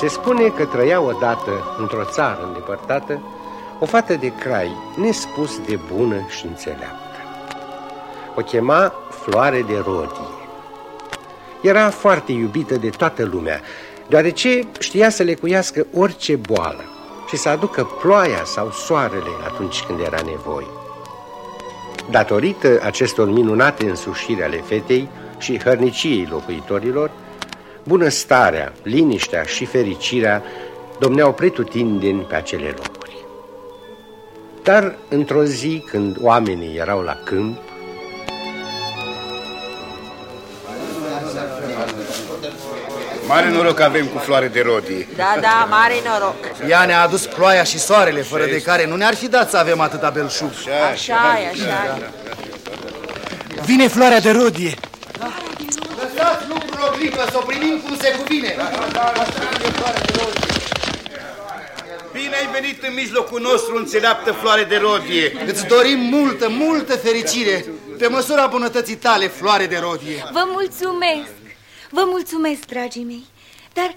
Se spune că trăia odată, într-o țară îndepărtată, o fată de crai, nespus de bună și înțeleaptă. O chema Floare de Rodie. Era foarte iubită de toată lumea, deoarece știa să lecuiască orice boală și să aducă ploaia sau soarele atunci când era nevoie. Datorită acestor minunate însușiri ale fetei și hărniciei locuitorilor, bunăstarea, liniștea și fericirea domneau pretutindeni pe acele locuri. Dar într-o zi, când oamenii erau la câmp, Mare noroc avem cu floare de rodie. Da, da, mare noroc. Ea ne-a adus ploaia și soarele, fără de care nu ne-ar fi dat să avem atâta belșug. Așa e, așa e. Vine floarea de rodie. Lăsați lucrul oblică, să o primim cum se cuvine. Bine ai venit în mijlocul nostru, înțeleaptă floare de rodie. Îți dorim multă, multă fericire, pe măsura bunătății tale, floare de rodie. Vă mulțumesc! Vă mulțumesc, dragii mei! Dar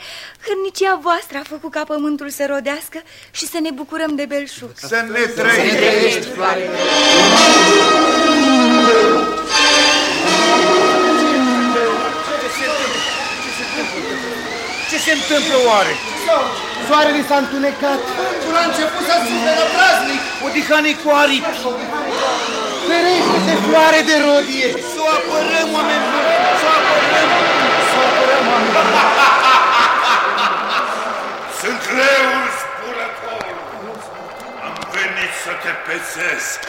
hârnicia voastră a făcut ca pământul să rodească și să ne bucurăm de belșug. Să ne trăiești! Trăiești, floare. Se întâmplă oare? Soarele s-a întunecat. Până a început să suferă praznic. O dihane cu aripi. Ferește-te, floare de rodie. Să o apărăm, oameni buni! Să o apărăm! Sunt leul spurător. Am venit să te pețesc,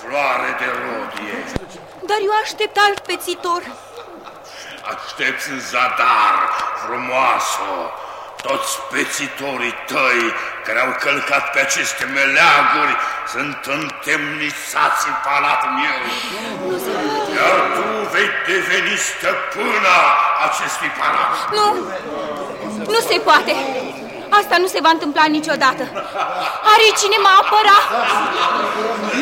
floare de rodie. Dar eu aștept alt pețitor. Aștepți în zadar, frumoasă, toți pețitorii tăi care au călcat pe aceste meleaguri sunt întemnițați în palatul meu. Iar tu vei deveni stăpâna acestui palat. Nu, nu se poate. Asta nu se va întâmpla niciodată. Are cine mă apăra?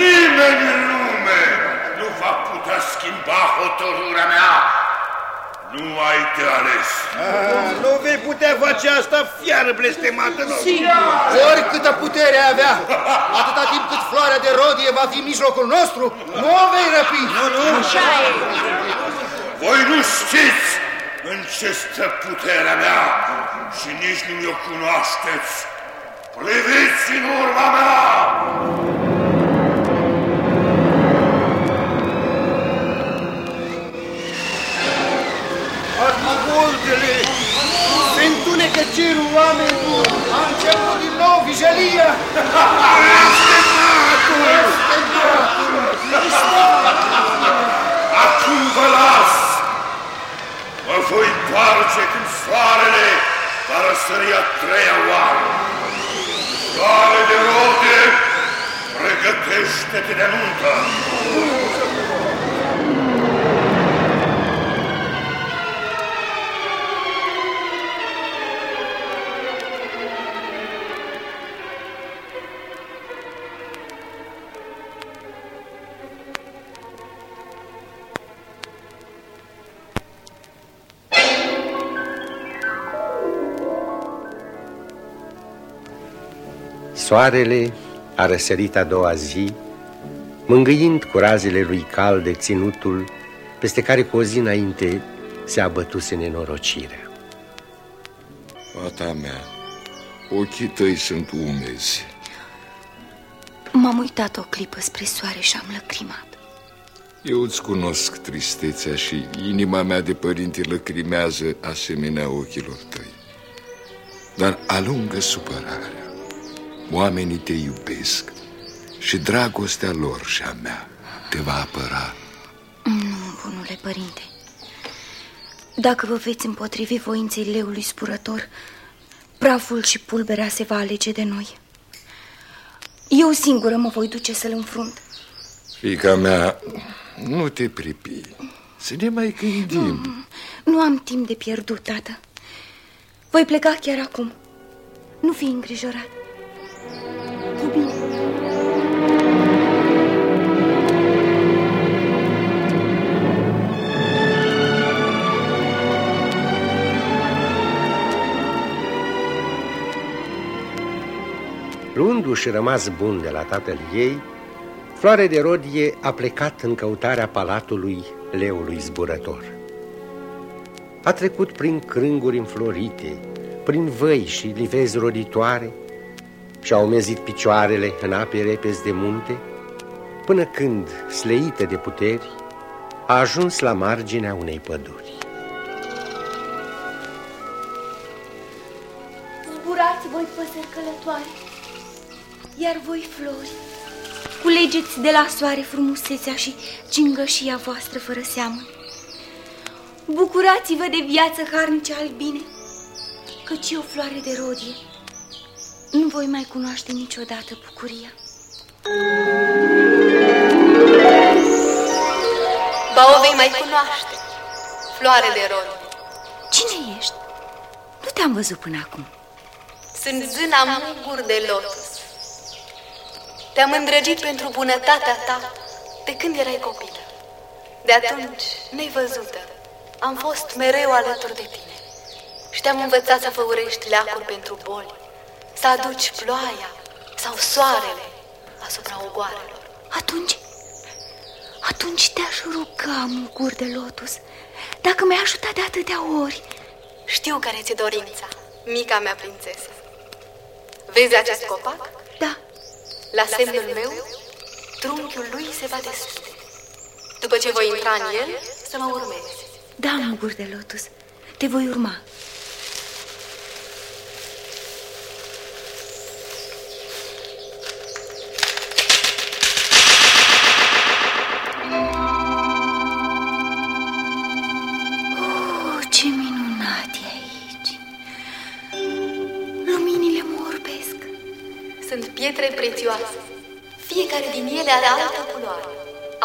Nimeni în lume nu va putea schimba hotărârea mea. Nu ai de ales. Nu vei putea face asta, fiară blestemată, nu? Oricâtă putere avea, atâta timp cât floarea de rodie va fi în mijlocul nostru, nu o vei răpi. Nu, nu. Așa e. Voi nu știți în ce stă puterea mea și nici nu mi-o cunoașteți. Priviți în urma mea! Ascultă-le! Se întunecă cerul oameni. A început din nou vijelia. Acum vă las! Mă voi întoarce când soarele va răsări a treia oară. Soare de rode, pregătește-te de nuntă! Soarele a răsărit a doua zi, mângâind cu razele lui calde ținutul peste care cu o zi înainte se abătuse nenorocirea. Fata mea, ochii tăi sunt umezi. M-am uitat o clipă spre soare și am lăcrimat. Eu îți cunosc tristețea și inima mea de părinte lăcrimează asemenea ochilor tăi. Dar alungă supărarea. Oamenii te iubesc și dragostea lor și a mea te va apăra. Nu, bunule părinte. Dacă vă veți împotrivi voinței leului spurător, praful și pulberea se va alege de noi. Eu singură mă voi duce să-l înfrunt. Fica mea, nu te pripi. Să ne mai gândim. Nu am timp de pierdut, tată. Voi pleca chiar acum. Nu fi îngrijorat. Copii! Luându-și rămas bun de la tatăl ei, Floare de Rodie a plecat în căutarea palatului leului zburător. A trecut prin crânguri înflorite, prin văi și livezi roditoare, și-a umezit picioarele în ape repezi de munte, până când, sleită de puteri, a ajuns la marginea unei păduri. Zburați voi păsări călătoare, iar voi flori, culegeți de la soare frumusețea și cingășia voastră fără seamă. Bucurați-vă de viață harnice albine, căci eu, floare de rodie, nu voi mai cunoaște niciodată bucuria. Ba o vei mai cunoaște, floare de rod. Cine ești? Nu te-am văzut până acum. Sunt zâna mugur de lotus. Te-am îndrăgit pentru bunătatea ta de când erai copilă. De atunci, nevăzută, am fost mereu alături de tine și te-am învățat să făurești leacuri pentru boli, să aduci ploaia sau soarele asupra ogoarelor. Atunci, atunci te-aș ruga, mugur de lotus, dacă mi-ai ajutat de atâtea ori. Știu care ți-e dorința, mica mea prințesă. Vezi acest copac? Da. La semnul meu, trunchiul lui se va deschide. După ce voi intra în el, să mă urmezi. Da, mugur de lotus, te voi urma.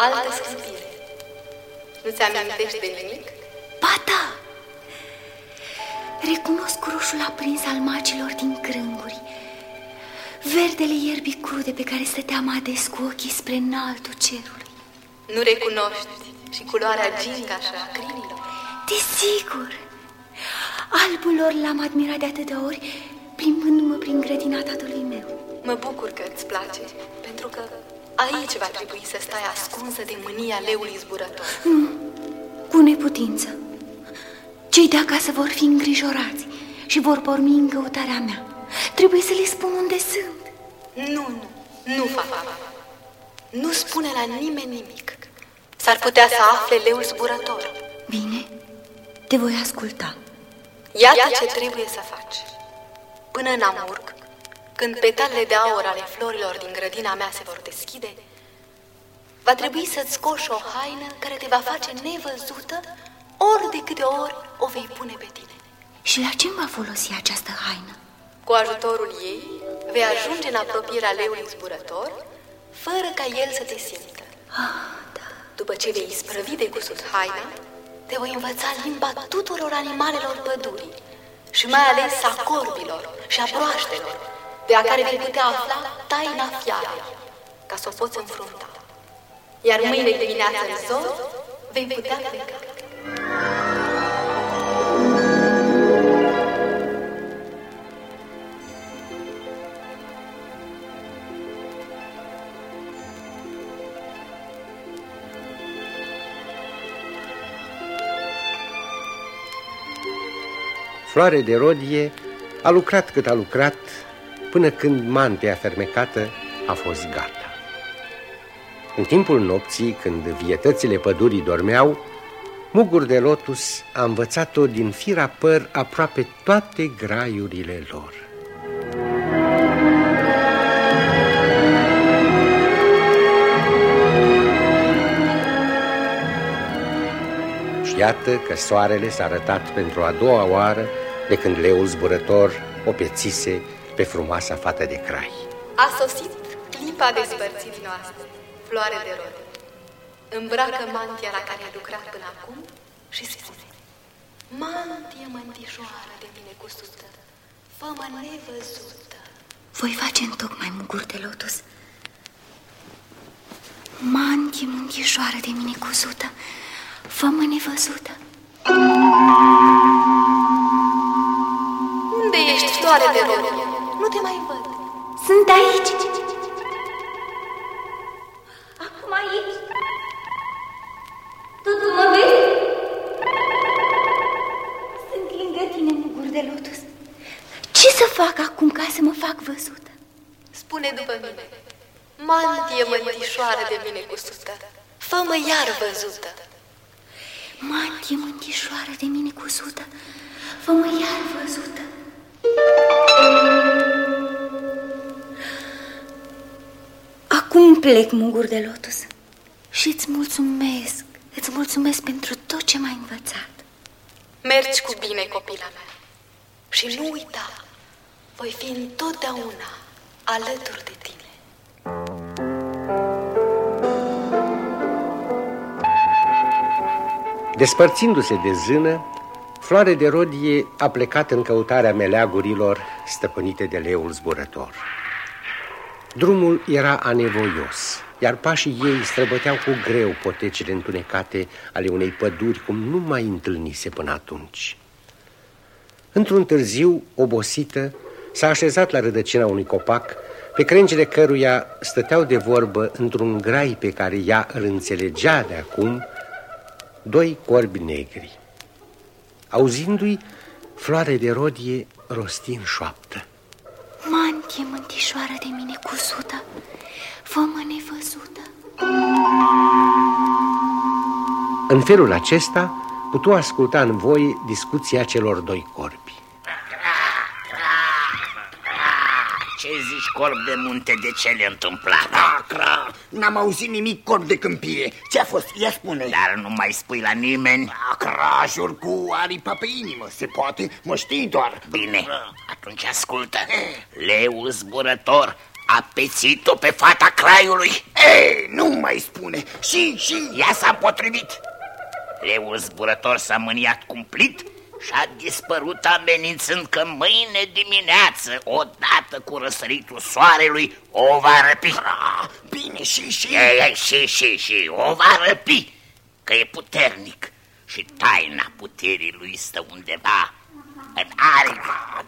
Altă scântire. Nu-ți amintești de nimic? Ba da! Recunosc roșul aprins al macilor din crânguri, verdele ierbii crude pe care stăteam ades cu ochii spre înaltul cerului. Nu recunoști și culoarea gingașă a crinilor? Desigur! Albul lor l-am admirat de atâtea ori, plimbându-mă prin grădina tatălui meu. Mă bucur că îți place, pentru că aici va trebui să stai ascunsă de mânia leului zburător. Nu, cu neputință. Cei de acasă vor fi îngrijorați și vor porni în căutarea mea. Trebuie să le spun unde sunt. Nu, nu, nu fac Nu spune la nimeni nimic. S-ar putea să afle leul zburător. Bine, te voi asculta. Iată ce trebuie să faci. Până în amurg, când petalele de aur ale florilor din grădina mea se vor deschide, va trebui să-ți scoși o haină care te va face nevăzută ori de câte ori o vei pune pe tine. Și la ce va folosi această haină? Cu ajutorul ei, vei ajunge în apropierea leului zburător, fără ca el să te simtă. Ah, da. După ce vei isprăvi de cusut haina, te voi învăța limba tuturor animalelor pădurii și mai ales a corbilor și a broaștelor, de a care vei putea afla taina fiarei, ca să o poți înfrunta. Iar mâine dimineață în zor, vei putea pleca. Floare de rodie a lucrat cât a lucrat până când mantea fermecată a fost gata. În timpul nopții, când vietățile pădurii dormeau, Mugur de lotus a învățat-o din fira păr aproape toate graiurile lor. Și iată că soarele s-a arătat pentru a doua oară de când leul zburător o pețise pe frumoasa fată de crai. A sosit clipa despărțirii noastre, floare de rod. Îmbracă mantia la care ai lucrat până acum și spune Mantie mântișoară de mine cu sută, fă-mă nevăzută. Voi face întocmai mugur de lotus. Mantie mântișoară de mine cu sută, fă-mă nevăzută. Unde ești, floare de rod? Nu te mai văd. Sunt aici. Acum aici. Tu, mă vezi? Sunt lângă tine, mugur de lotus. Ce să fac acum ca să mă fac văzută? Spune după mine. Mantie mântișoară de mine cu sută, fă-mă iar văzută. Mantie mântișoară de mine cu sută, fă-mă iar văzută. Acum plec, mugur de lotus, și îți mulțumesc, îți mulțumesc pentru tot ce m-ai învățat. Mergi cu bine, copila mea, și nu uita, voi fi întotdeauna alături de tine. Despărțindu-se de zână, Floare de rodie a plecat în căutarea meleagurilor stăpânite de leul zburător. Drumul era anevoios, iar pașii ei străbăteau cu greu potecile întunecate ale unei păduri cum nu mai întâlnise până atunci. Într-un târziu, obosită, s-a așezat la rădăcina unui copac, pe crengile căruia stăteau de vorbă într-un grai pe care ea îl înțelegea de acum, doi corbi negri. Auzindu-i, floare de rodie rosti în șoaptă. Mantie mântișoară de mine cu sută, fă-mă nevăzută. În felul acesta putu asculta în voi discuția celor doi corbi. Ce zici, corb de munte, de ce le întâmplat? Cra, cra, n-am auzit nimic corb de câmpie. Ce-a fost? Ia spune. Dar nu mai spui la nimeni? Crajuri cu aripa pe inimă, se poate, mă știi doar. Bine, atunci ascultă. Leul zburător a pețit-o pe fata craiului. Ei, nu mai spune. Și, și... Ea s-a potrivit. Leul zburător s-a mâniat cumplit și a dispărut amenințând că mâine dimineață, odată cu răsăritul soarelui, o va răpi. Ah, bine, și, și... Ei, ei, și, și, și, o va răpi, că e puternic și taina puterii lui stă undeva în aripi.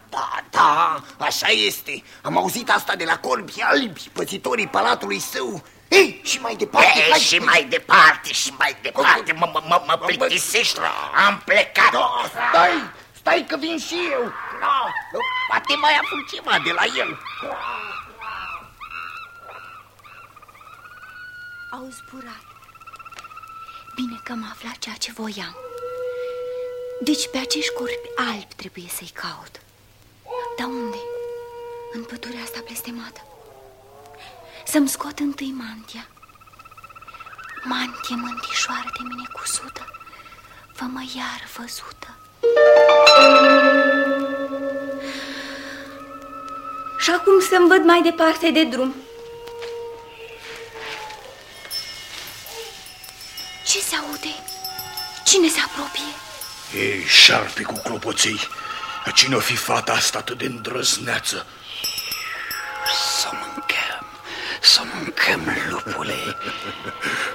Da, da, da, așa este. Am auzit asta de la corbi albi, păzitorii palatului său. Ei, și mai departe, Ei, hai, și mai departe, și mai departe, mă, mă, mă, mă plictisești, am plecat. Da, stai, stai că vin și eu. Da, poate mai aflu ceva de la el. Au zburat. Bine că am aflat ceea ce voiam. Deci pe acești corpi albi trebuie să-i caut. Dar unde? În pădurea asta blestemată. Să-mi scot întâi mantia. Mantie mântișoară de mine cu sută, fă-mă iar văzută. Și acum să-mi văd mai departe de drum. Ei, șarpe cu clopoței, cine o fi fata asta atât de îndrăzneață? Să mâncăm, să mâncăm, lupule.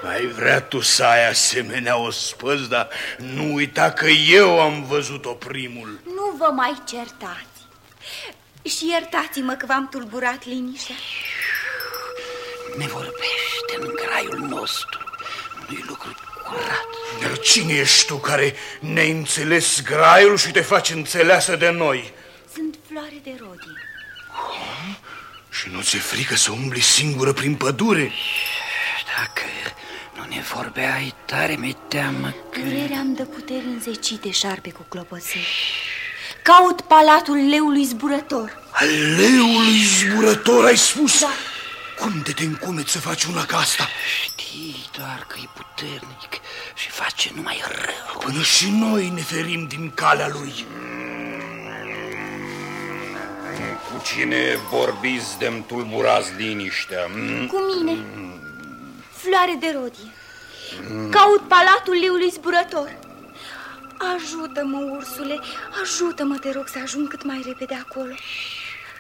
Ai vrea tu să ai asemenea o spăz, dar nu uita că eu am văzut-o primul. Nu vă mai certați. Și iertați-mă că v-am tulburat liniștea. Ne vorbește în graiul nostru. Nu-i lucru curat. Dar cine ești tu care ne-ai înțeles graiul și te faci înțeleasă de noi? Sunt floare de rodie. Și nu ți-e frică să umbli singură prin pădure? Dacă nu ne vorbeai, tare mi teamă că... Durerea îmi dă puteri înzecite, șarpe cu clopoței. Caut palatul leului zburător. Al leului zburător, ai spus? Da. Cum de te încumeți să faci una ca asta? Știi doar că e puternic și face numai rău. Până și noi ne ferim din calea lui. Cu cine vorbiți de-mi tulburați liniștea? mm? Cu mine. Floare de rodie. Caut palatul leului zburător. Ajută-mă, ursule, ajută-mă, te rog, să ajung cât mai repede acolo.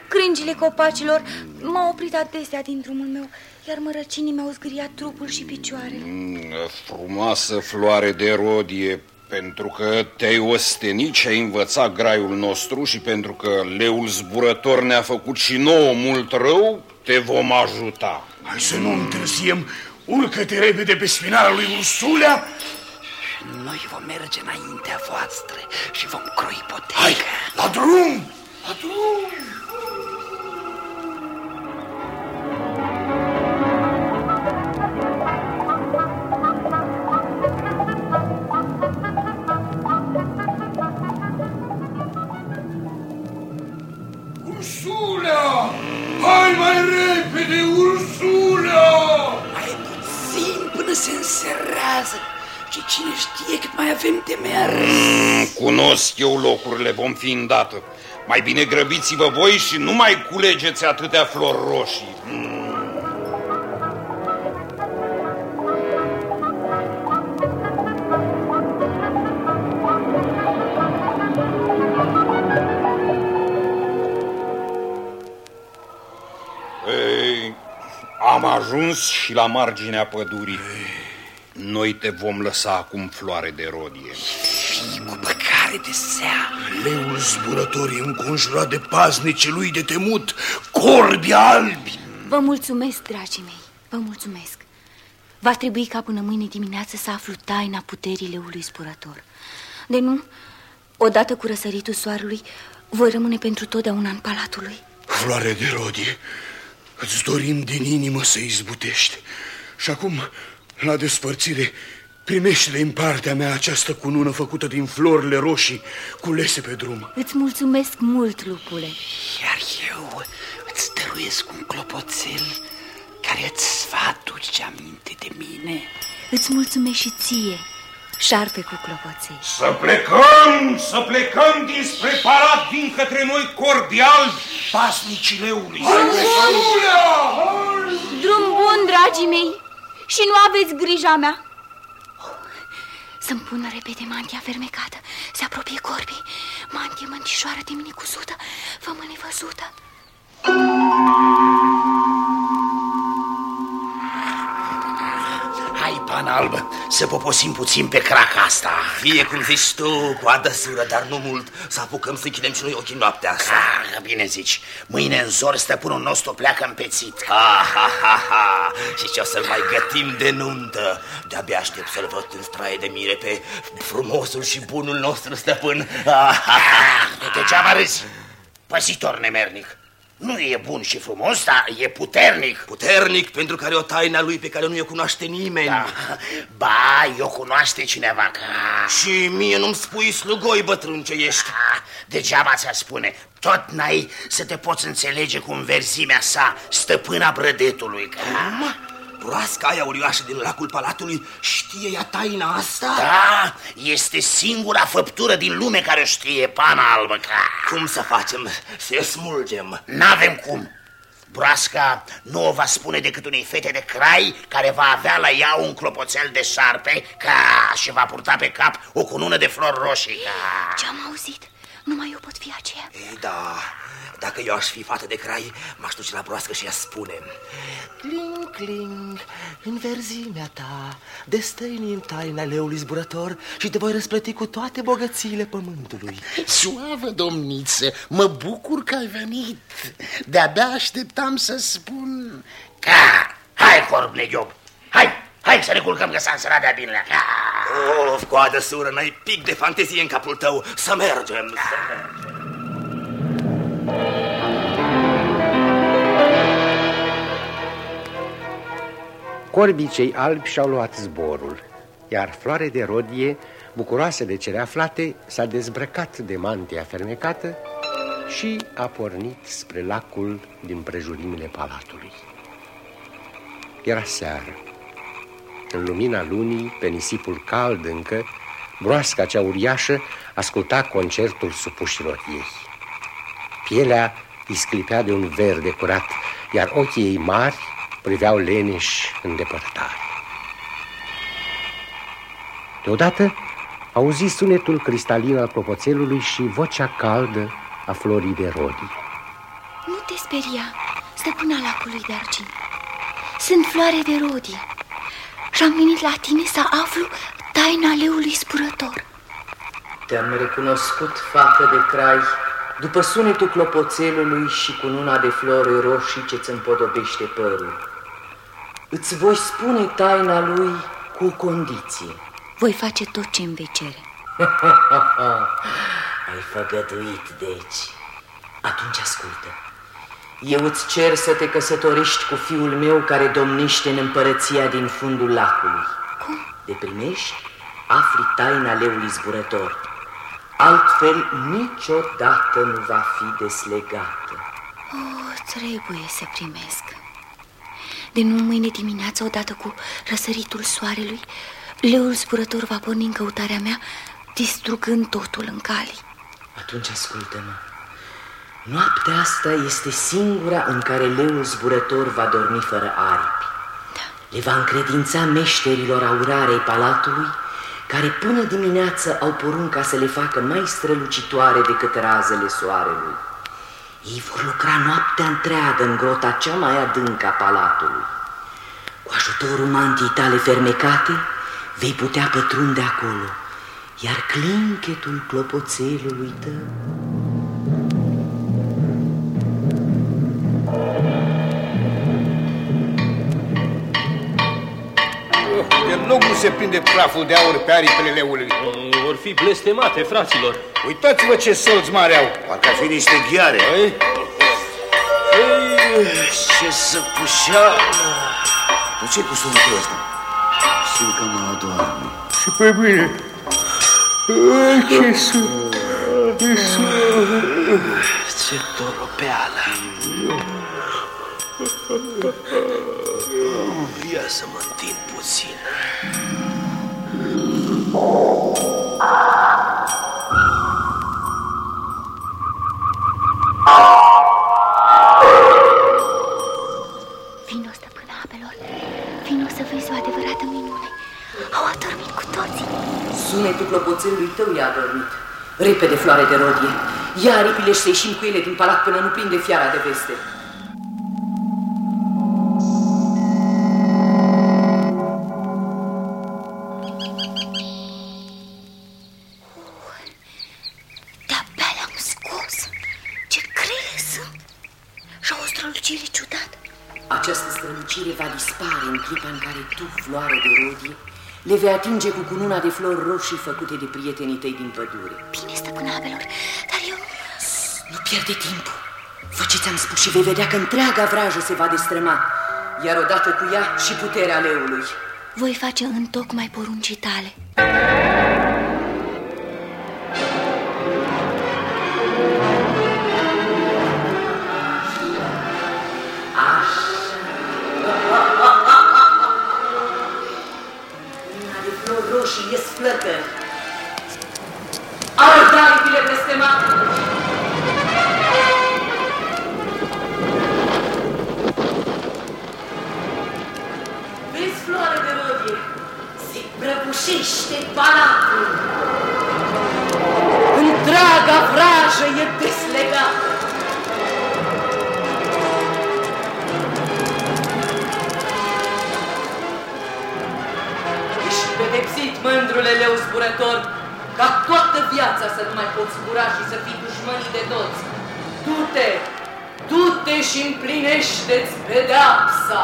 Crângile copacilor m-au oprit adesea din drumul meu, iar mărăcinii mi-au zgâriat trupul și picioarele. Mm, Frumoasă floare de rodie, Pentru că te-ai ostenit și ai învățat graiul nostru și pentru că leul zburător ne-a făcut și nouă mult rău, te vom ajuta. Hai să nu întârziem, urcă-te repede pe spinarea lui Ursulea noi vom merge înaintea voastră și vom croi poteca. Hai, la drum! La drum! Mai avem de mers. Mm, cunosc eu locurile, vom fi îndată. Mai bine grăbiți-vă voi și nu mai culegeți atâtea flori roșii. Mm. Ei, am ajuns și la marginea pădurii. Ei. Noi te vom lăsa acum floare de rodie. Și cu păcare de sea. Leul zburător e înconjurat de paznice lui de temut, corbi albi. Vă mulțumesc, dragii mei, vă mulțumesc. Va trebui ca până mâine dimineață să aflu taina puterii leului zburător. De nu, odată cu răsăritul soarelui, voi rămâne pentru totdeauna în palatul lui. Floare de rodie, îți dorim din inimă să izbutești. Și acum la despărțire, primește din partea mea această cunună făcută din florile roșii culese pe drum. Îți mulțumesc mult, lupule. Iar eu îți dăruiesc un clopoțel care îți va aduce aminte de mine. Îți mulțumesc și ție, șarpe cu clopoței. Să plecăm, să plecăm dinspre palat din către noi corbi albi, pasnicii leului. Drum bun, dragii mei! Și nu aveți grija mea. Să-mi pună repede mantia fermecată, se apropie corbii, mantie mântișoară de mine cusută, fă-mă nevăzută. Hai, pan alb, să poposim puțin pe craca asta. Fie cum zici tu, coadă sură, dar nu mult, să apucăm să închidem și noi ochii noaptea asta. Ah, bine zici, mâine în zor stăpânul nostru pleacă împețit. Ha, ha, ha, ha. Și ce o să-l mai gătim de nuntă? De-abia aștept să-l văd în straie de mire pe frumosul și bunul nostru stăpân. Ha, ha, ha. Degeaba râzi, păzitor nemernic. Nu e bun și frumos, dar e puternic. Puternic pentru că are o taina lui pe care nu o cunoaște nimeni. Da. Ba, eu cunoaște cineva. Ca... Și mie nu-mi spui slugoi bătrân ce ești. Da, degeaba ți-a spune. Tot n-ai să te poți înțelege cu înverzimea sa, stăpâna brădetului. Cum? Broasca aia urioasă din lacul palatului știe ea taina asta? Da, este singura făptură din lume care știe, pana albă. Cum să facem? Să smulgem? N-avem cum. Broasca nu o va spune decât unei fete de crai care va avea la ea un clopoțel de șarpe ca și va purta pe cap o cunună de flori roșii. Ce-am auzit? Numai eu pot fi aceea. Ei, da, dacă eu aș fi fată de crai, m-aș duce la broască și ea spune Cling, cling, în verzimea ta, destăini în taina leului zburător și te voi răsplăti cu toate bogățiile pământului. Suavă, domniță, mă bucur că ai venit. De-abia așteptam să spun Ca, hai, corb negiob, hai, hai să ne culcăm că s-a înserat de-a bine Of, coadă sură, n-ai pic de fantezie în capul tău, să mergem, să mergem Corbii cei albi și-au luat zborul, iar floare de rodie, bucuroasă de cele aflate, s-a dezbrăcat de mantia fermecată și a pornit spre lacul din prejurimile palatului. Era seară. În lumina lunii, pe nisipul cald încă, broasca cea uriașă asculta concertul supușilor ei. Pielea îi sclipea de un verde curat, iar ochii ei mari priveau leneși în depărtare. Deodată auzi sunetul cristalin al clopoțelului și vocea caldă a florii de rodii. Nu te speria, stăpâna lacului de argint. Sunt floare de rodii și am venit la tine să aflu taina leului spurător. Te-am recunoscut, fată de crai, după sunetul clopoțelului și cu una de flori roșii ce-ți împodobește părul. Îți voi spune taina lui cu o condiție. Voi face tot ce îmi vei cere. Ai făgăduit, deci. Atunci ascultă. Eu îți cer să te căsătorești cu fiul meu care domnește în împărăția din fundul lacului. Cum? De primești, afli taina leului zburător. Altfel, niciodată nu va fi deslegată. Oh, trebuie să primesc. De nu mâine dimineață, odată cu răsăritul soarelui, leul zburător va porni în căutarea mea, distrugând totul în cali. Atunci ascultă-mă. Noaptea asta este singura în care leul zburător va dormi fără aripi. Da. Le va încredința meșterilor aurarei palatului, care până dimineață au porunca să le facă mai strălucitoare decât razele soarelui. Ei vor lucra noaptea întreagă în grota cea mai adâncă a palatului. Cu ajutorul mantii tale fermecate, vei putea pătrunde acolo, iar clinchetul clopoțelului tău Deloc nu se prinde praful de aur pe aripile leului. Vor fi blestemate, fraților. Uitați-vă ce solți mari au. Parcă ar fi niște ghiare. Ei, ce săpușeală! De ce cu sunetul ăsta? Simt că mă adorme. Și pe mine. Ai, ce sunt? Ce sunt? Ce toropeală! Ia să mă întind puțin. Vino, stăpâna apelor, vino să vezi o adevărată minune. Au adormit cu toții. Sunetul clopoțelului tău i-a adormit. Repede, floare de rodie. Ia aripile și să ieșim cu ele din palat până nu prinde fiara de veste. Strălucire ciudată. Această strălucire va dispare în clipa în care tu, floare de rodie, le vei atinge cu cununa de flori roșii făcute de prietenii tăi din pădure. Bine, stăpâna apelor, dar eu... Nu pierde timpul. Fă ce ți-am spus și vei vedea că întreaga vrajă se va destrăma, iar odată cu ea și puterea leului. Voi face în tocmai poruncii tale. Roșii ies flăcări. Arăt aripile blestemate! Vezi, floare de rodie, se prăbușește palatul. Întreaga vrajă e deslegată. Pedepsit, mândrule leu zburător, ca toată viața să nu mai poți zbura și să fii dușmănii de toți. Du-te, du-te și împlinește-ți pedeapsa.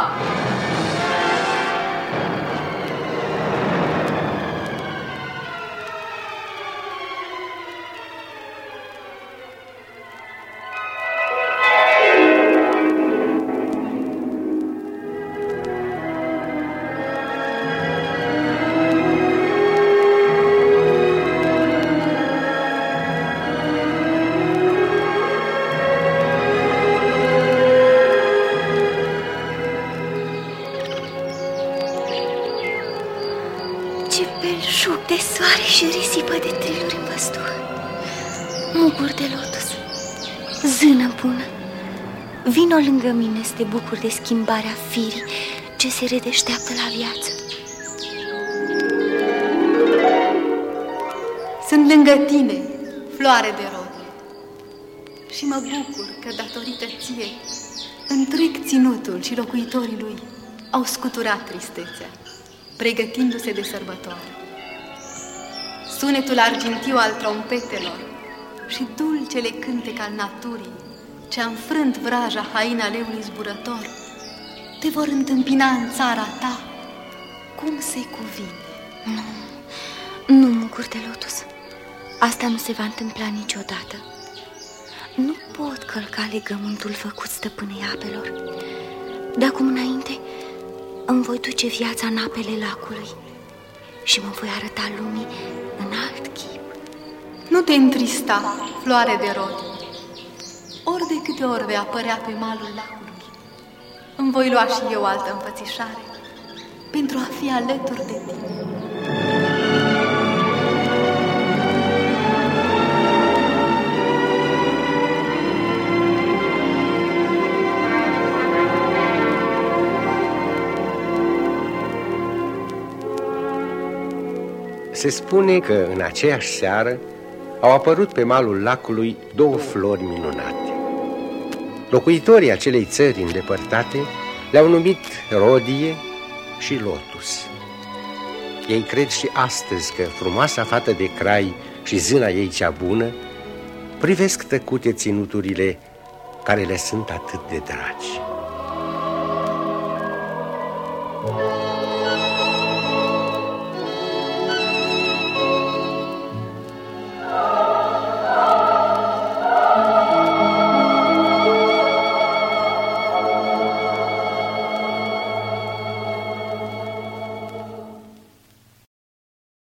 Vino lângă mine să te bucuri de schimbarea firii ce se redeșteaptă la viață. Sunt lângă tine, floare de rod. Și mă bucur că, datorită ție, întreg ținutul și locuitorii lui au scuturat tristețea, pregătindu-se de sărbătoare. sunetul argintiu al trompetelor și dulcele cântec al naturii, ce a înfrânt vraja haina leului zburător, te vor întâmpina în țara ta cum se cuvine. Nu, nu, mucur de lotus. Asta nu se va întâmpla niciodată. Nu pot călca legământul făcut stăpânei apelor. De acum înainte îmi voi duce viața în apele lacului și mă voi arăta lumii în alt chip. Nu te întrista, floare de rod. Ori de câte ori vei apărea pe malul lacului, îmi voi lua și eu altă înfățișare pentru a fi alături de tine. Se spune că în aceeași seară au apărut pe malul lacului două flori minunate. Locuitorii acelei țări îndepărtate le-au numit Rodie și Lotus. Ei cred și astăzi că frumoasa fată de crai și zâna ei cea bună privesc tăcute ținuturile care le sunt atât de dragi.